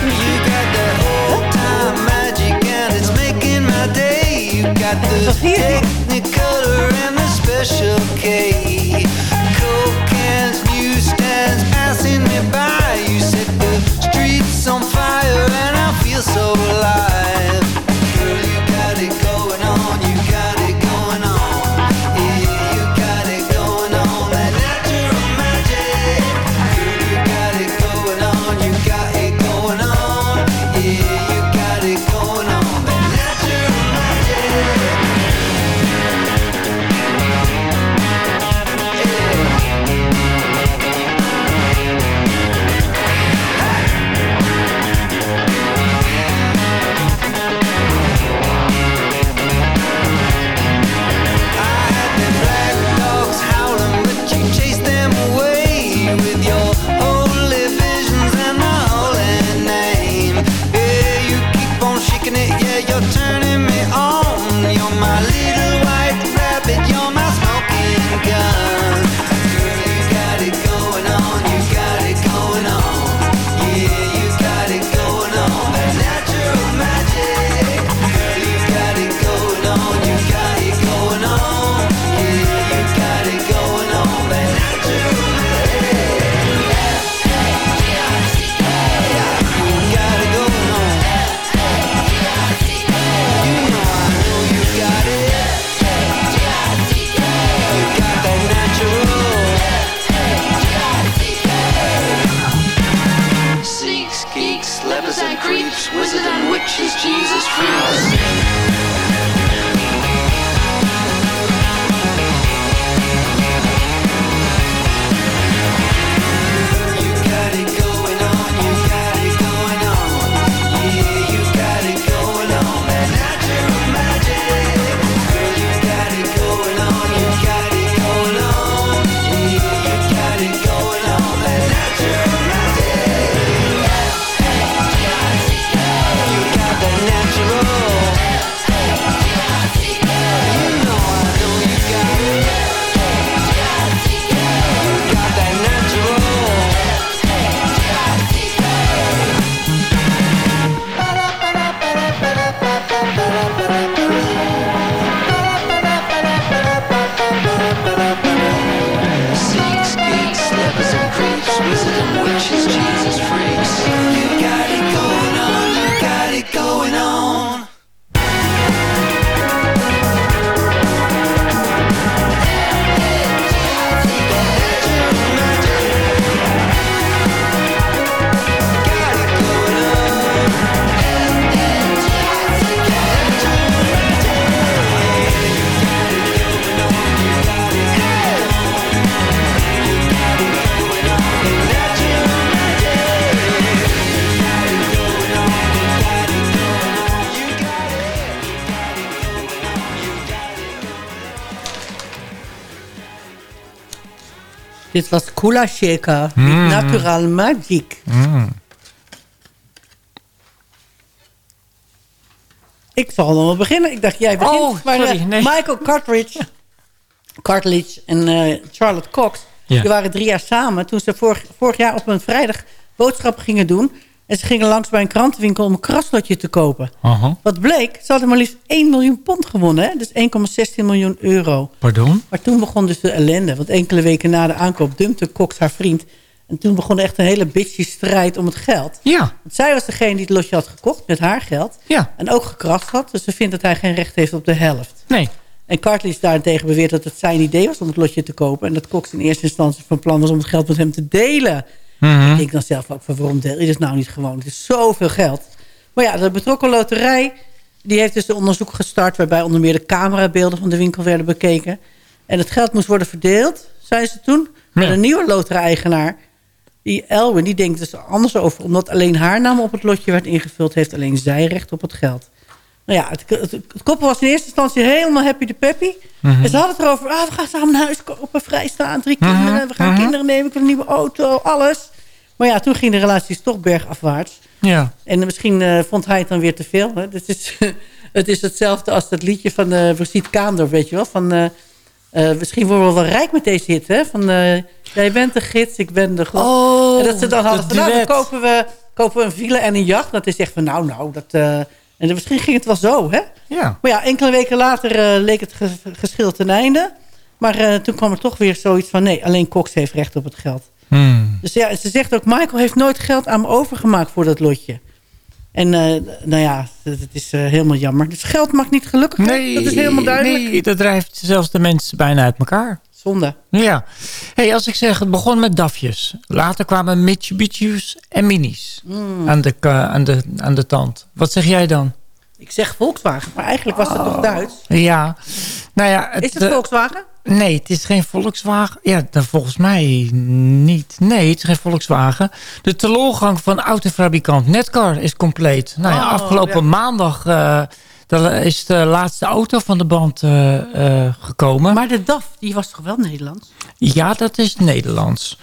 die You got the Technicolor and the special K. Coke cans, newsstands passing me by. Dit was Kula Shaker. Mm. Met Natural Magic. Ik zal dan wel beginnen. Ik dacht, jij begint. Oh, maar, sorry, eh, nee. Michael Cartridge, Cartledge en eh, Charlotte Cox... Ja. die waren drie jaar samen... toen ze vorig, vorig jaar op een vrijdag boodschappen gingen doen... en ze gingen langs bij een krantenwinkel om een kraslotje te kopen. Aha. Wat bleek, ze hadden maar liefst 1 miljoen pond gewonnen. Hè? Dus 1,16 miljoen euro. Pardon? Maar toen begon dus de ellende. Want enkele weken na de aankoop dumpte Cox haar vriend. En toen begon echt een hele bitchy strijd om het geld. Ja, Want zij was degene die het lotje had gekocht met haar geld. ja. En ook gekrast had. Dus ze vindt dat hij geen recht heeft op de helft. Nee. En Cartley daarentegen beweert dat het zijn idee was om het lotje te kopen. En dat Cox in eerste instantie van plan was om het geld met hem te delen. Mhm. Ik denk dan zelf ook van waarom deel je dit nou niet gewoon? Het is zoveel geld. Maar ja, de betrokken loterij die heeft dus een onderzoek gestart... waarbij onder meer de camerabeelden van de winkel werden bekeken. En het geld moest worden verdeeld, zei ze toen. Maar Ja. de nieuwe loterij-eigenaar, die Elwin, die denkt dus er anders over. Omdat alleen haar naam op het lotje werd ingevuld... heeft alleen zij recht op het geld. Nou ja, het, het, het koppel was in eerste instantie helemaal happy de peppy. En ze hadden het erover, ah, we gaan samen een huis kopen, vrijstaan, drie kinderen. We gaan kinderen nemen, ik wil een nieuwe auto, alles. Maar ja, toen ging de relaties toch bergafwaarts. Ja. En misschien eh, vond hij het dan weer te veel. Hè? Het, is, het is hetzelfde als dat liedje van uh, Brigitte Kaandorp, weet je wel. Van, eh, eh, misschien worden we wel rijk met deze hit, hè? Van, eh, jij bent de gids, ik ben de god. Oh, en dat ze dan hadden van, nou, dan kopen we, kopen we een villa en een jacht. Dat is echt van, nou, nou, dat... en misschien ging het wel zo, hè? Ja. Maar ja, enkele weken later eh, leek het ge- geschil ten einde. Maar eh, toen kwam er toch weer zoiets van... nee, alleen Cox heeft recht op het geld. Hmm. Dus ja, ze zegt ook... Michael heeft nooit geld aan me overgemaakt voor dat lotje. En eh, nou ja, het is helemaal jammer. Dus geld mag niet gelukkig. Nee, dat is helemaal duidelijk. Nee, dat drijft zelfs de mensen bijna uit elkaar. Zonde. Ja. hey, als ik zeg, het begon met DAFjes. Later kwamen Mitsubishi's en Minis Hmm. aan, de, aan, de, aan de tand. Wat zeg jij dan? Ik zeg Volkswagen, maar eigenlijk was het toch Duits? Ja, nou ja... Is het Volkswagen? Nee, het is geen Volkswagen. Ja, dan volgens mij niet. Nee, het is geen Volkswagen. De teleurgang van autofabrikant Netcar is compleet. Nou ja, Oh, afgelopen ja. maandag eh, dan is de laatste auto van de band eh, eh, gekomen. Maar de DAF, die was toch wel Nederlands? Ja, dat is Nederlands.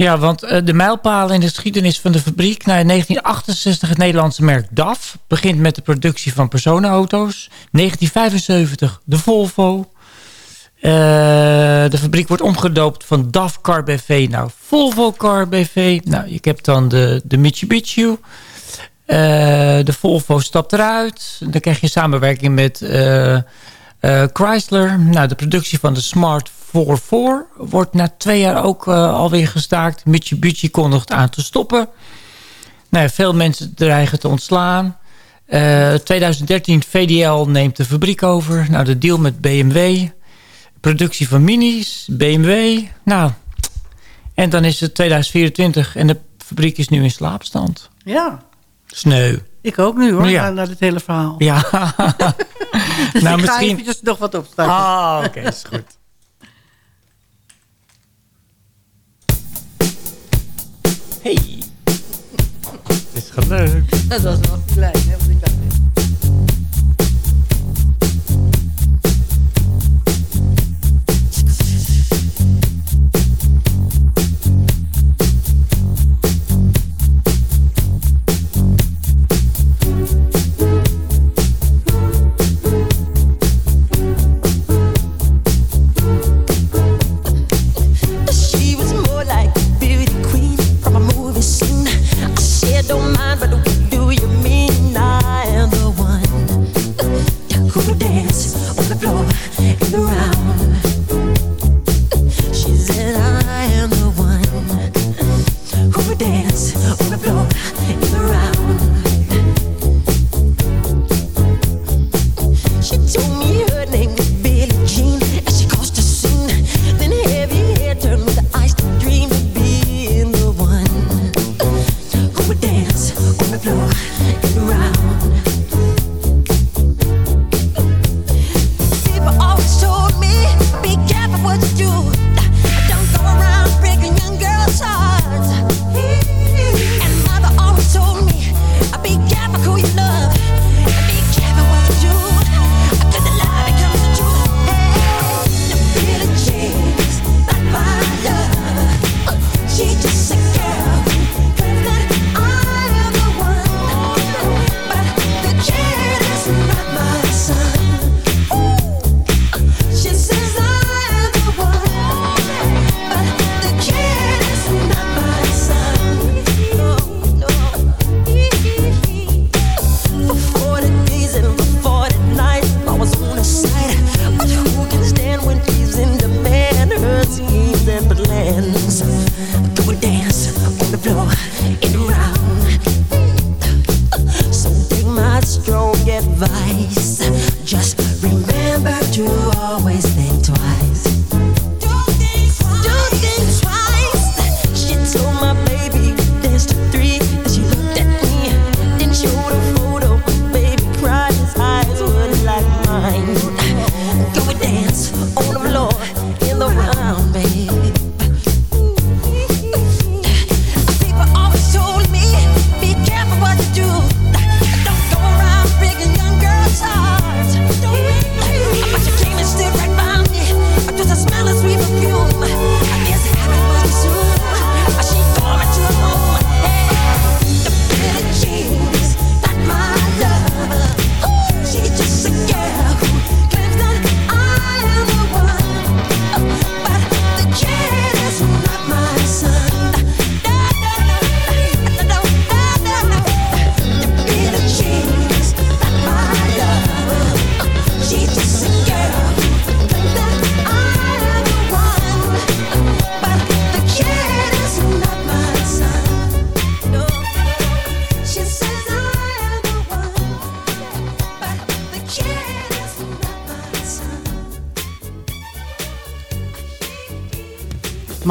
Ja, want eh, de mijlpalen in de geschiedenis van de fabriek... Nou, in 1968 het Nederlandse merk DAF... begint met de productie van personenauto's. 1975 de Volvo. Eh, de fabriek wordt omgedoopt van DAF Car BV naar Volvo Car BV. Nou, ik heb dan de, de Mitsubishi. Eh, de Volvo stapt eruit. Dan krijg je samenwerking met eh, eh, Chrysler. Nou, de productie van de Smart 44 wordt na twee jaar ook alweer gestaakt. Mitsubishi kondigt aan te stoppen. Nou, veel mensen dreigen te ontslaan. Eh 2013 VDL neemt de fabriek over. Nou, de deal met BMW. Productie van minis, BMW. Nou, en dan is het 2024 en de fabriek is nu in slaapstand. Ja, Sneu. ik ook nu hoor, Ja. na, na dit hele verhaal. Ja. Dus nou, ik ga misschien... eventjes nog wat opstarten. Ah, oké, is goed. Hey. Het is gelukt. Dat was wel klein, hè? wat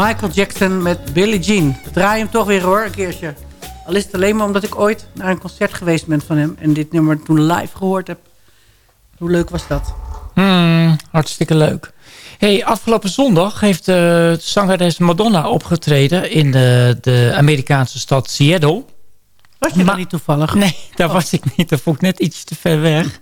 Michael Jackson met Billie Jean. Draai hem toch weer hoor, een keertje. Al is het alleen maar omdat ik ooit naar een concert geweest ben van hem... en dit nummer toen live gehoord heb. Hoe leuk was dat? Hmm, hartstikke leuk. Hey, afgelopen zondag heeft de zangeres Madonna opgetreden... in de, de Amerikaanse stad Seattle. Was je daar niet toevallig? Nee, daar was ik niet. Dat vond ik net iets te ver weg.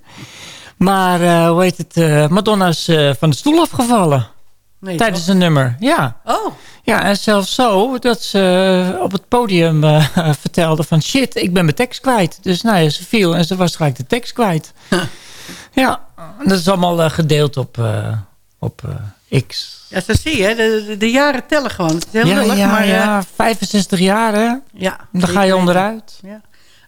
Maar, eh, hoe heet het? eh, Madonna is eh, van de stoel afgevallen. Nee, tijdens toch? een nummer, ja. Oh, Ja, en zelfs zo dat ze op het podium eh, vertelde van... shit, ik ben mijn tekst kwijt. Dus nou ja, ze viel en ze was gelijk de tekst kwijt. ja, dat is allemaal eh, gedeeld op, eh, op eh, X. ja, zo zie je. De, de, jaren tellen gewoon. Het is heel Ja, lullig, ja, maar... eh, ja, 65 jaar hè. ja Dan ga je onderuit. Ja.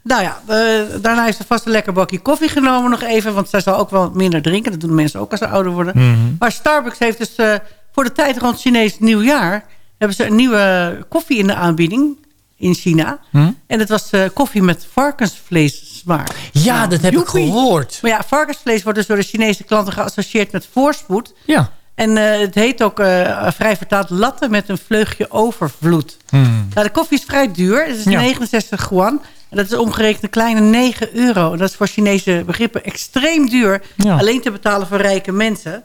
Nou ja, eh, daarna heeft ze vast een lekker bakje koffie genomen nog even. Want zij zal ook wel minder drinken. Dat doen mensen ook als ze ouder worden. Mhm. Maar Starbucks heeft dus eh, voor de tijd rond Chinees nieuwjaar... hebben ze een nieuwe koffie in de aanbieding in China. Hm? En dat was eh, koffie met varkensvlees smaak. Ja, Nou, dat heb joepie. ik gehoord. Maar ja, varkensvlees wordt dus door de Chinese klanten geassocieerd met voorspoed. Ja. En eh, het heet ook eh, vrij vertaald latte met een vleugje overvloed. Hmm. Nou, de koffie is vrij duur. Het is Ja. 69 yuan. En dat is omgerekend een kleine 9 euro. En dat is voor Chinese begrippen extreem duur. Ja. Alleen te betalen voor rijke mensen.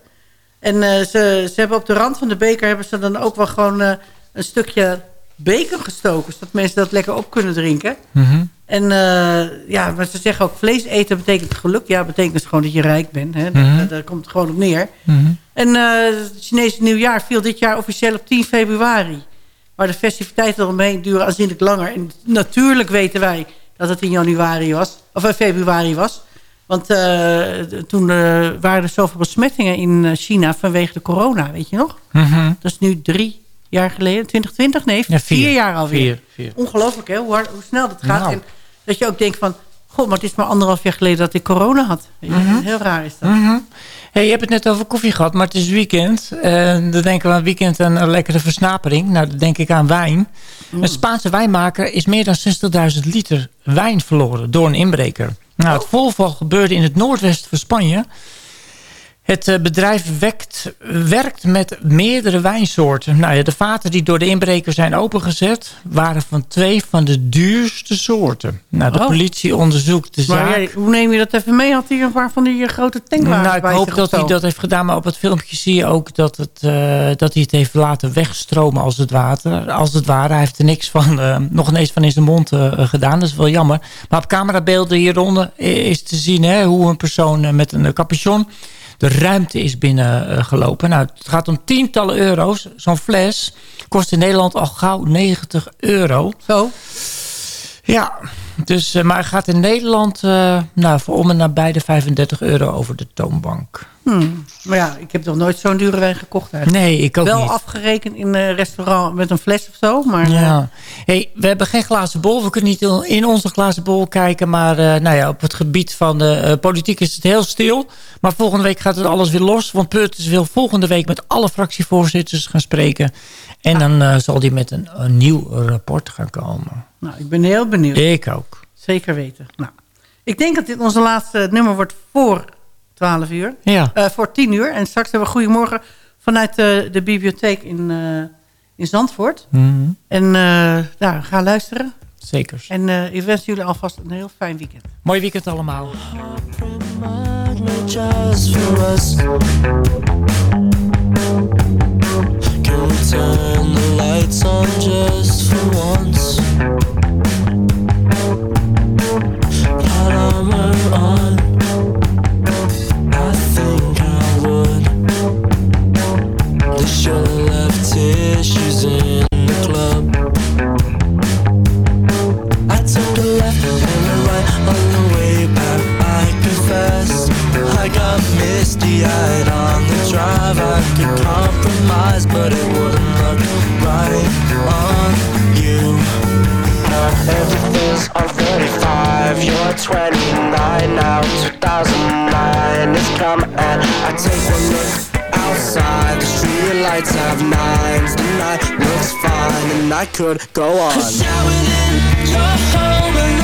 En eh, ze, ze hebben op de rand van de beker... hebben ze dan ook wel gewoon eh, een stukje bacon gestoken. Zodat mensen dat lekker op kunnen drinken. Mhm. En eh, ja, maar ze zeggen ook vlees eten betekent geluk. Ja, betekent dus gewoon dat je rijk bent. Hè? Mhm. Daar, daar komt het gewoon op neer. Mhm. En het Chinese nieuwjaar viel dit jaar officieel op 10 februari. Maar de festiviteiten eromheen duren aanzienlijk langer. En natuurlijk weten wij dat het in januari was. Of in februari was. Want eh, toen eh, waren er zoveel besmettingen in eh, China vanwege de corona. Weet je nog? Mhm. Dat is nu drie jaar geleden. 2020? Nee, Ja, vier, vier. jaar alweer. Vier, vier. Ongelooflijk hè, hoe, hard- hoe snel dat gaat. Nou. En dat je ook denkt van... God, maar het is maar anderhalf jaar geleden dat ik corona had. Je, Heel raar is dat. Mhm. Hey, je hebt het net over koffie gehad, maar het is weekend. En dan denken we aan weekend aan een lekkere versnapering. Nou, dan denk ik aan wijn. Een Spaanse wijnmaker is meer dan 60.000 liter wijn verloren door een inbreker. Nou, het voorval gebeurde in het noordwesten van Spanje. Het eh, bedrijf wekt, werkt met meerdere wijnsoorten. Nou ja, de vaten die door de inbreker zijn opengezet... waren van twee van de duurste soorten. Nou, de Oh. politie onderzoekt de zaak. Maar hoe neem je dat even mee? Had hij een paar van die eh, grote tankwagens Nou, ik hoop dat hij dat heeft gedaan. Maar op het filmpje zie je ook dat, het, eh, dat hij het heeft laten wegstromen als het water. Als het ware. Hij heeft er niks van, eh, nog ineens van in zijn mond gedaan. Dat is wel jammer. Maar op camerabeelden hieronder is te zien hè, hoe een persoon met een capuchon de ruimte is binnengelopen. nou, het gaat om tientallen euro's. Zo'n fles kost in Nederland al gauw 90 euro. Zo? Ja, dus, eh, maar gaat in Nederland eh, nou, voor om en nabij de 35 euro over de toonbank. Hmm. Maar ja, ik heb nog nooit zo'n dure wijn gekocht eigenlijk. Nee, ik ook Wel niet. afgerekend in een restaurant met een fles of zo. Maar Ja. Hey, we hebben geen glazen bol. We kunnen niet in onze glazen bol kijken. Maar eh, nou ja, op het gebied van de eh, politiek is het heel stil. Maar volgende week gaat het alles weer los. Want Peurtens wil volgende week met alle fractievoorzitters gaan spreken. En dan eh, zal die met een, een nieuw rapport gaan komen. nou, ik ben heel benieuwd. Ik ook. Zeker weten. Nou, ik denk dat dit onze laatste nummer wordt voor 12 uur. Ja. Eh, voor 10 uur. En straks hebben we Goedemorgen vanuit de, de bibliotheek in, eh, in Zandvoort. Mhm. En uh, nou, ga luisteren. Zeker. En uh, ik wens jullie alvast een heel fijn weekend. Mooi weekend allemaal. Just for us. Can we turn the lights on just for once? Put armor on. Eyed on the drive. I could compromise, but it wouldn't look right on you. Now everything's on 35. You're 29 now. 2009 is coming, and I take a look outside. The street lights have nines. The night looks fine, and I could go on. Showered in your home,